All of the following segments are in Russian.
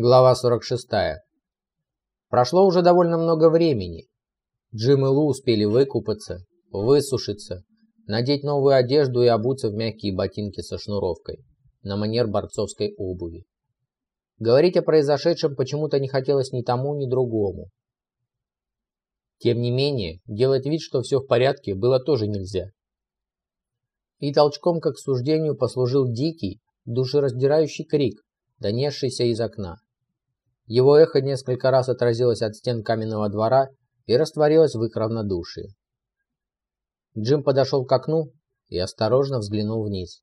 Глава 46. Прошло уже довольно много времени. Джим и Лу успели выкупаться, высушиться, надеть новую одежду и обуться в мягкие ботинки со шнуровкой, на манер борцовской обуви. Говорить о произошедшем почему-то не хотелось ни тому, ни другому. Тем не менее, делать вид, что все в порядке, было тоже нельзя. И толчком как суждению послужил дикий, душераздирающий крик, донесшийся из окна. Его эхо несколько раз отразилось от стен каменного двора и растворилось в их равнодушии. Джим подошел к окну и осторожно взглянул вниз.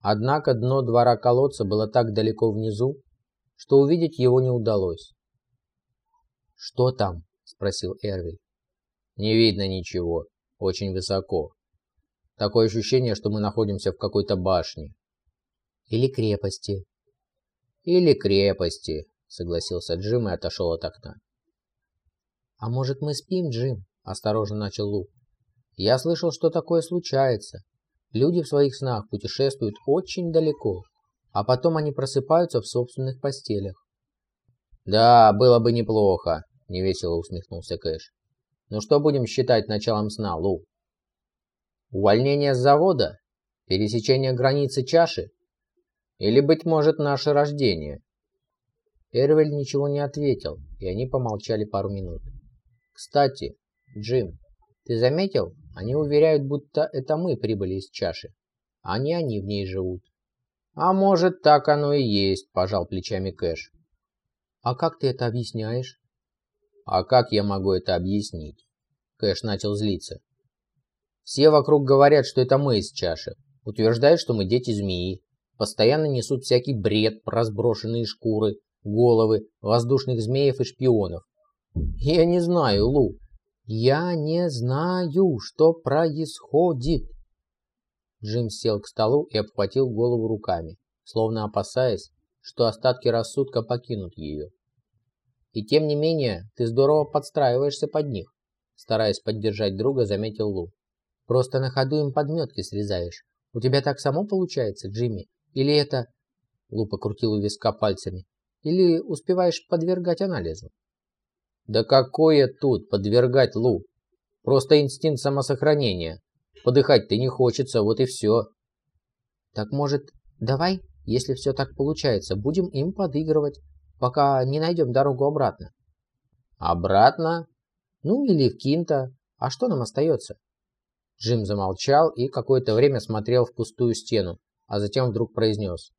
Однако дно двора колодца было так далеко внизу, что увидеть его не удалось. «Что там?» – спросил Эрвиль. «Не видно ничего. Очень высоко. Такое ощущение, что мы находимся в какой-то башне». «Или крепости». «Или крепости», согласился Джим и отошел от окна. «А может, мы спим, Джим?» – осторожно начал Лу. «Я слышал, что такое случается. Люди в своих снах путешествуют очень далеко, а потом они просыпаются в собственных постелях». «Да, было бы неплохо», – невесело усмехнулся Кэш. «Ну что будем считать началом сна, Лу? Увольнение с завода? Пересечение границы чаши? Или, быть может, наше рождение?» Эрвель ничего не ответил, и они помолчали пару минут. «Кстати, Джим, ты заметил? Они уверяют, будто это мы прибыли из чаши, а не они в ней живут». «А может, так оно и есть», – пожал плечами Кэш. «А как ты это объясняешь?» «А как я могу это объяснить?» Кэш начал злиться. «Все вокруг говорят, что это мы из чаши. Утверждают, что мы дети змеи. Постоянно несут всякий бред про сброшенные шкуры, головы, воздушных змеев и шпионов. Я не знаю, Лу. Я не знаю, что происходит. Джим сел к столу и обхватил голову руками, словно опасаясь, что остатки рассудка покинут ее. И тем не менее, ты здорово подстраиваешься под них, стараясь поддержать друга, заметил Лу. Просто на ходу им подметки срезаешь. У тебя так само получается, Джимми? Или это... Лу покрутил у виска пальцами. Или успеваешь подвергать анализу? Да какое тут подвергать, Лу? Просто инстинкт самосохранения. Подыхать-то не хочется, вот и все. Так может, давай, если все так получается, будем им подыгрывать, пока не найдем дорогу обратно? Обратно? Ну или в Кинта. А что нам остается? Джим замолчал и какое-то время смотрел в пустую стену, а затем вдруг произнес.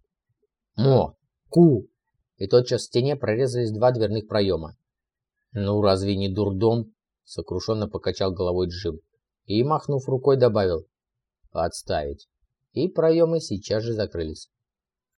«Мо! Ку! И тотчас в стене прорезались два дверных проема. «Ну, разве не дурдом?» — сокрушенно покачал головой Джим и, махнув рукой, добавил «Отставить». И проемы сейчас же закрылись.